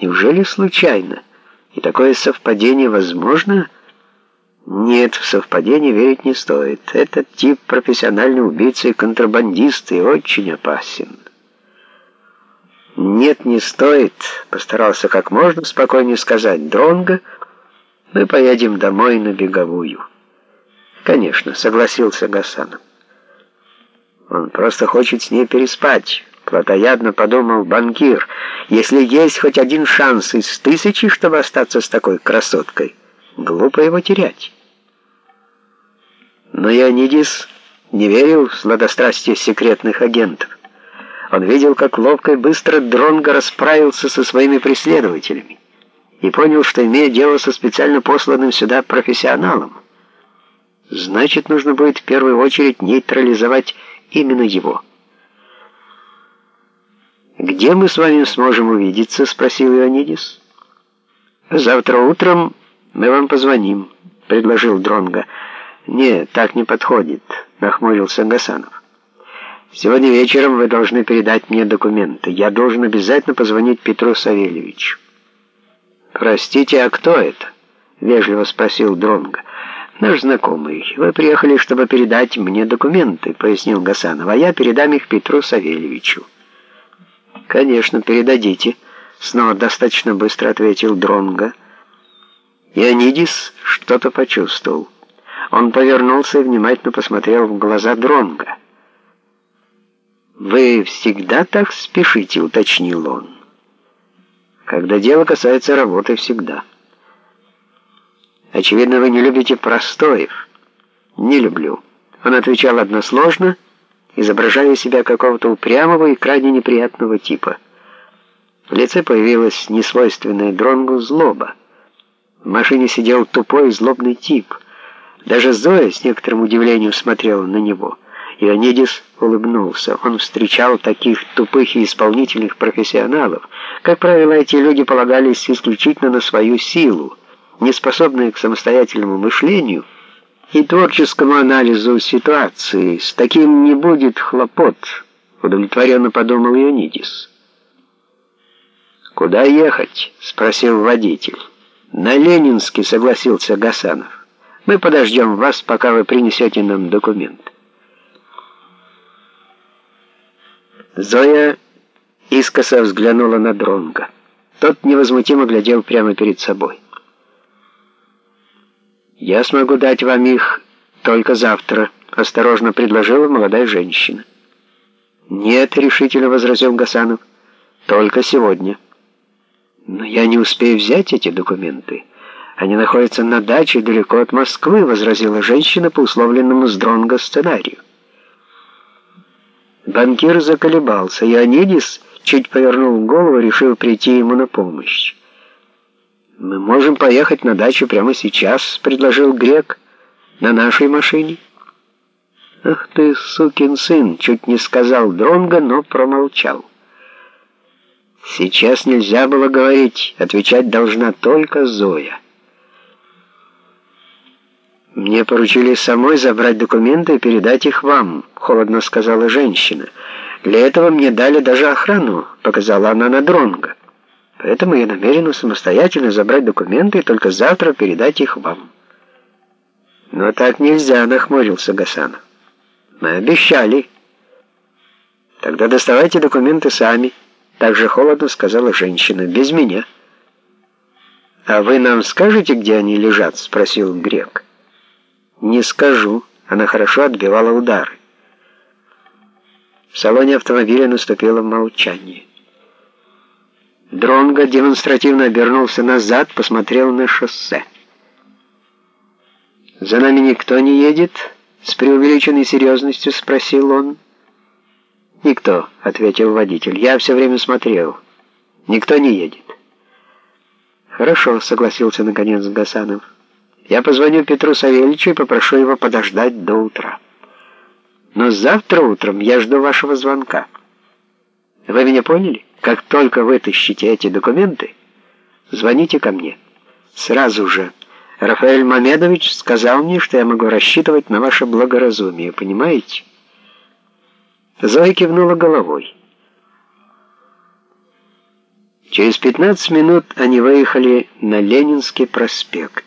Неужели случайно? И такое совпадение возможно? Нет, в совпадение верить не стоит. Этот тип профессиональный убийца и контрабандист и очень опасен. «Нет, не стоит», — постарался как можно спокойнее сказать Дронго. «Мы поедем домой на беговую». «Конечно», — согласился Гасанов. «Он просто хочет с ней переспать», — плотоядно подумал банкир. «Если есть хоть один шанс из тысячи, чтобы остаться с такой красоткой, глупо его терять». Но Ионидис не верил в сладострастие секретных агентов. Он видел, как ловко и быстро Дронго расправился со своими преследователями и понял, что имеет дело со специально посланным сюда профессионалом. Значит, нужно будет в первую очередь нейтрализовать именно его. «Где мы с вами сможем увидеться?» — спросил Ионидис. «Завтра утром мы вам позвоним», — предложил Дронго. «Нет, так не подходит», — нахмурился Гасанов. Сегодня вечером вы должны передать мне документы. Я должен обязательно позвонить Петру Савельевичу. Простите, а кто это? Вежливо спросил Дронга. Наш знакомый. Вы приехали, чтобы передать мне документы, пояснил Гасанов, а я передам их Петру Савельевичу. Конечно, передадите, снова достаточно быстро ответил Дронга. Ионидис что-то почувствовал. Он повернулся и внимательно посмотрел в глаза Дронга. «Вы всегда так спешите», — уточнил он. «Когда дело касается работы, всегда». «Очевидно, вы не любите простоев». «Не люблю». Он отвечал односложно, изображая себя какого-то упрямого и крайне неприятного типа. В лице появилась несвойственная Дронгу злоба. В машине сидел тупой злобный тип. Даже Зоя с некоторым удивлением смотрела на него — Ионидис улыбнулся. Он встречал таких тупых и исполнительных профессионалов. Как правило, эти люди полагались исключительно на свою силу, не способные к самостоятельному мышлению и творческому анализу ситуации. С таким не будет хлопот, удовлетворенно подумал Ионидис. «Куда ехать?» — спросил водитель. «На Ленинский», — согласился Гасанов. «Мы подождем вас, пока вы принесете нам документ». Зоя искоса взглянула на Дронга. Тот невозмутимо глядел прямо перед собой. «Я смогу дать вам их только завтра», — осторожно предложила молодая женщина. «Нет», — решительно возразил Гасанов, — «только сегодня». «Но я не успею взять эти документы. Они находятся на даче далеко от Москвы», — возразила женщина по условленному с Дронго сценарию. Банкир заколебался, и Анидис чуть повернул голову, решил прийти ему на помощь. «Мы можем поехать на дачу прямо сейчас», — предложил Грек, — «на нашей машине». «Ах ты, сукин сын!» — чуть не сказал Дронго, но промолчал. «Сейчас нельзя было говорить, отвечать должна только Зоя». «Мне поручили самой забрать документы и передать их вам», — холодно сказала женщина. «Для этого мне дали даже охрану», — показала она на Дронго. «Поэтому я намерена самостоятельно забрать документы и только завтра передать их вам». «Но так нельзя», — нахмурился Гасанов. «Мы обещали». «Тогда доставайте документы сами», — так же холодно сказала женщина, — «без меня». «А вы нам скажете, где они лежат?» — спросил Грек. «Не скажу». Она хорошо отбивала удары. В салоне автомобиля наступило молчание. Дронго демонстративно обернулся назад, посмотрел на шоссе. «За нами никто не едет?» — с преувеличенной серьезностью спросил он. «Никто», — ответил водитель. «Я все время смотрел. Никто не едет». «Хорошо», — согласился наконец Гасанов. Я позвоню Петру Савельичу и попрошу его подождать до утра. Но завтра утром я жду вашего звонка. Вы меня поняли? Как только вытащите эти документы, звоните ко мне. Сразу же. Рафаэль Мамедович сказал мне, что я могу рассчитывать на ваше благоразумие, понимаете? Зоя кивнула головой. Через 15 минут они выехали на Ленинский проспект.